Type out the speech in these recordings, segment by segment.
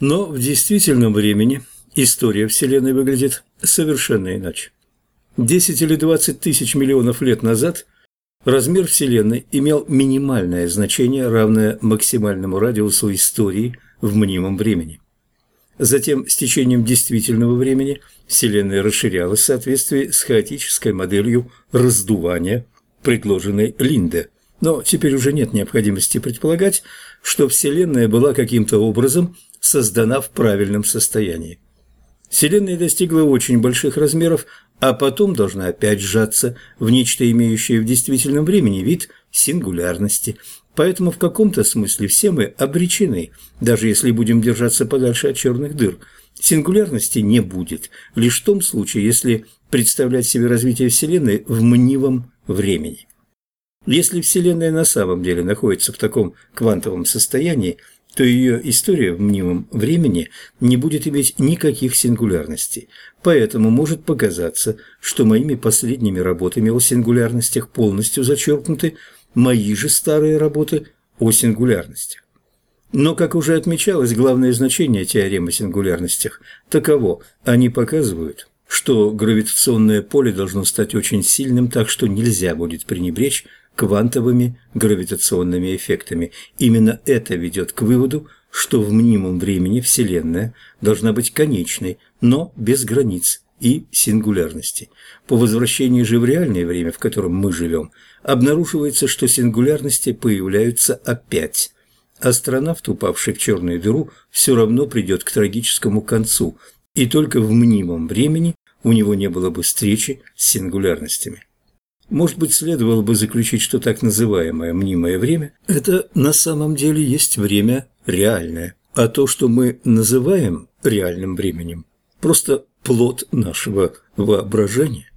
Но в действительном времени история Вселенной выглядит совершенно иначе. 10 или 20 тысяч миллионов лет назад размер Вселенной имел минимальное значение, равное максимальному радиусу истории в мнимом времени. Затем, с течением действительного времени, Вселенная расширялась в соответствии с хаотической моделью раздувания, предложенной Линде. Но теперь уже нет необходимости предполагать, что Вселенная была каким-то образом создана в правильном состоянии. Вселенная достигла очень больших размеров, а потом должна опять сжаться в нечто имеющее в действительном времени вид сингулярности. Поэтому в каком-то смысле все мы обречены, даже если будем держаться подальше от черных дыр. Сингулярности не будет, лишь в том случае, если представлять себе развитие Вселенной в мнимом времени. Если Вселенная на самом деле находится в таком квантовом состоянии, то ее история в мнимом времени не будет иметь никаких сингулярностей. Поэтому может показаться, что моими последними работами о сингулярностях полностью зачеркнуты мои же старые работы о сингулярностях. Но, как уже отмечалось, главное значение теоремы о сингулярностях таково – они показывают, что гравитационное поле должно стать очень сильным, так что нельзя будет пренебречь квантовыми гравитационными эффектами. Именно это ведет к выводу, что в мнимом времени Вселенная должна быть конечной, но без границ и сингулярности. По возвращении же в реальное время, в котором мы живем, обнаруживается, что сингулярности появляются опять. Астронавт, упавший в черную дыру, все равно придет к трагическому концу, и только в мнимом времени у него не было бы встречи с сингулярностями. Может быть, следовало бы заключить, что так называемое мнимое время – это на самом деле есть время реальное, а то, что мы называем реальным временем, просто плод нашего воображения.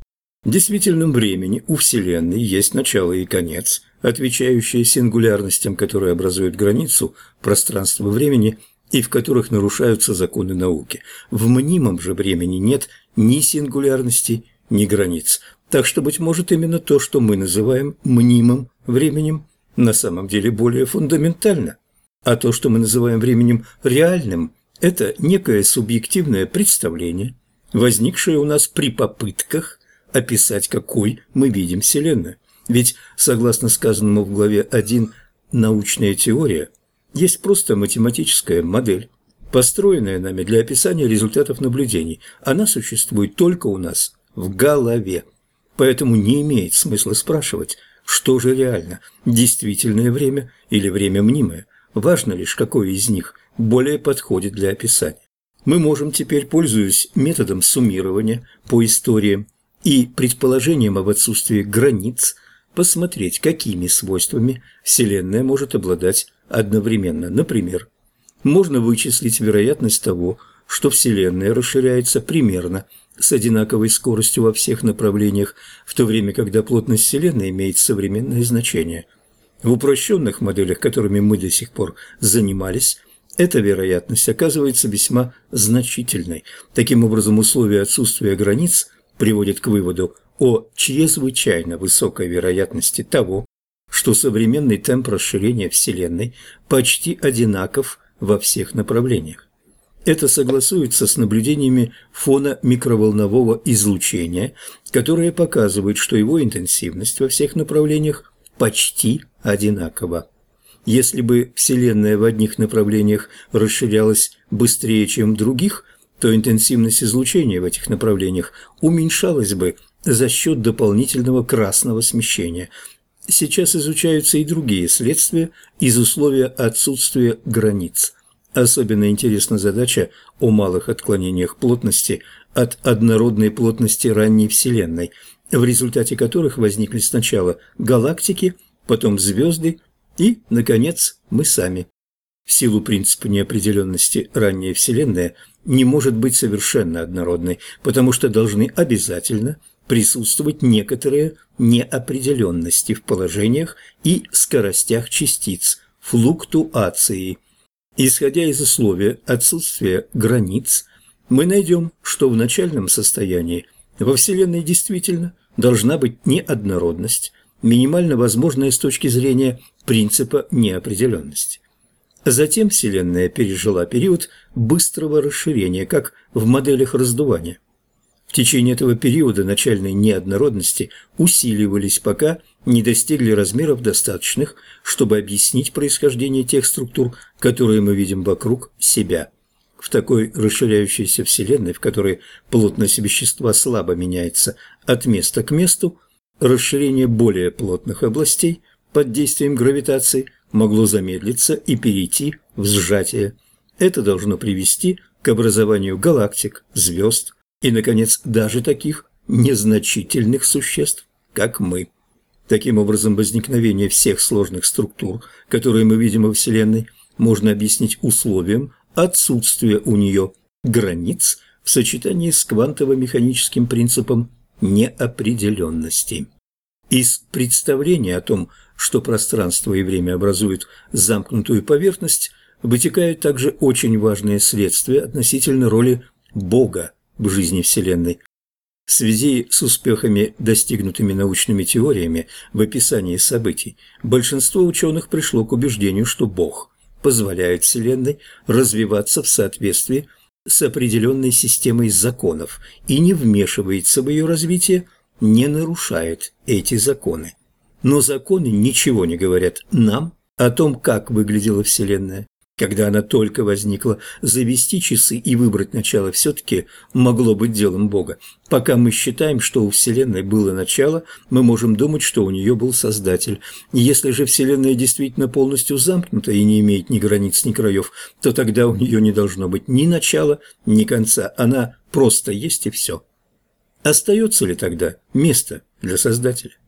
В действительном времени у Вселенной есть начало и конец, отвечающие сингулярностям, которые образуют границу пространства-времени и в которых нарушаются законы науки. В мнимом же времени нет ни сингулярностей, ни границ. Так что, быть может, именно то, что мы называем мнимым временем, на самом деле более фундаментально. А то, что мы называем временем реальным, это некое субъективное представление, возникшее у нас при попытках описать, какой мы видим Вселенную. Ведь, согласно сказанному в главе 1, научная теория есть просто математическая модель, построенная нами для описания результатов наблюдений. Она существует только у нас в голове. Поэтому не имеет смысла спрашивать, что же реально, действительное время или время мнимое. Важно лишь, какое из них более подходит для описания. Мы можем теперь, пользуясь методом суммирования по историям и предположением об отсутствии границ, посмотреть, какими свойствами Вселенная может обладать одновременно. Например, можно вычислить вероятность того, что Вселенная расширяется примерно с одинаковой скоростью во всех направлениях, в то время, когда плотность Вселенной имеет современное значение. В упрощенных моделях, которыми мы до сих пор занимались, эта вероятность оказывается весьма значительной. Таким образом, условия отсутствия границ приводят к выводу о чрезвычайно высокой вероятности того, что современный темп расширения Вселенной почти одинаков во всех направлениях. Это согласуется с наблюдениями фона микроволнового излучения, которые показывают, что его интенсивность во всех направлениях почти одинакова. Если бы Вселенная в одних направлениях расширялась быстрее, чем в других, то интенсивность излучения в этих направлениях уменьшалась бы за счет дополнительного красного смещения. Сейчас изучаются и другие следствия из условия отсутствия границ – Особенно интересна задача о малых отклонениях плотности от однородной плотности ранней Вселенной, в результате которых возникли сначала галактики, потом звезды и, наконец, мы сами. В силу принципа неопределенности ранняя Вселенная не может быть совершенно однородной, потому что должны обязательно присутствовать некоторые неопределенности в положениях и скоростях частиц, флуктуации – Исходя из условия отсутствия границ, мы найдем, что в начальном состоянии во Вселенной действительно должна быть неоднородность, минимально возможная с точки зрения принципа неопределенности. Затем Вселенная пережила период быстрого расширения, как в моделях раздувания. В течение этого периода начальные неоднородности усиливались, пока не достигли размеров достаточных, чтобы объяснить происхождение тех структур, которые мы видим вокруг себя. В такой расширяющейся Вселенной, в которой плотность вещества слабо меняется от места к месту, расширение более плотных областей под действием гравитации могло замедлиться и перейти в сжатие. Это должно привести к образованию галактик, звезд, и, наконец, даже таких незначительных существ, как мы. Таким образом, возникновение всех сложных структур, которые мы видим во Вселенной, можно объяснить условием отсутствия у нее границ в сочетании с квантово-механическим принципом неопределенности. Из представления о том, что пространство и время образуют замкнутую поверхность, вытекают также очень важные следствия относительно роли Бога в жизни Вселенной. В связи с успехами, достигнутыми научными теориями в описании событий, большинство ученых пришло к убеждению, что Бог позволяет Вселенной развиваться в соответствии с определенной системой законов и не вмешивается в ее развитие, не нарушает эти законы. Но законы ничего не говорят нам о том, как выглядела Вселенная, когда она только возникла, завести часы и выбрать начало все-таки могло быть делом Бога. Пока мы считаем, что у Вселенной было начало, мы можем думать, что у нее был Создатель. Если же Вселенная действительно полностью замкнута и не имеет ни границ, ни краев, то тогда у нее не должно быть ни начала, ни конца. Она просто есть и все. Остается ли тогда место для Создателя?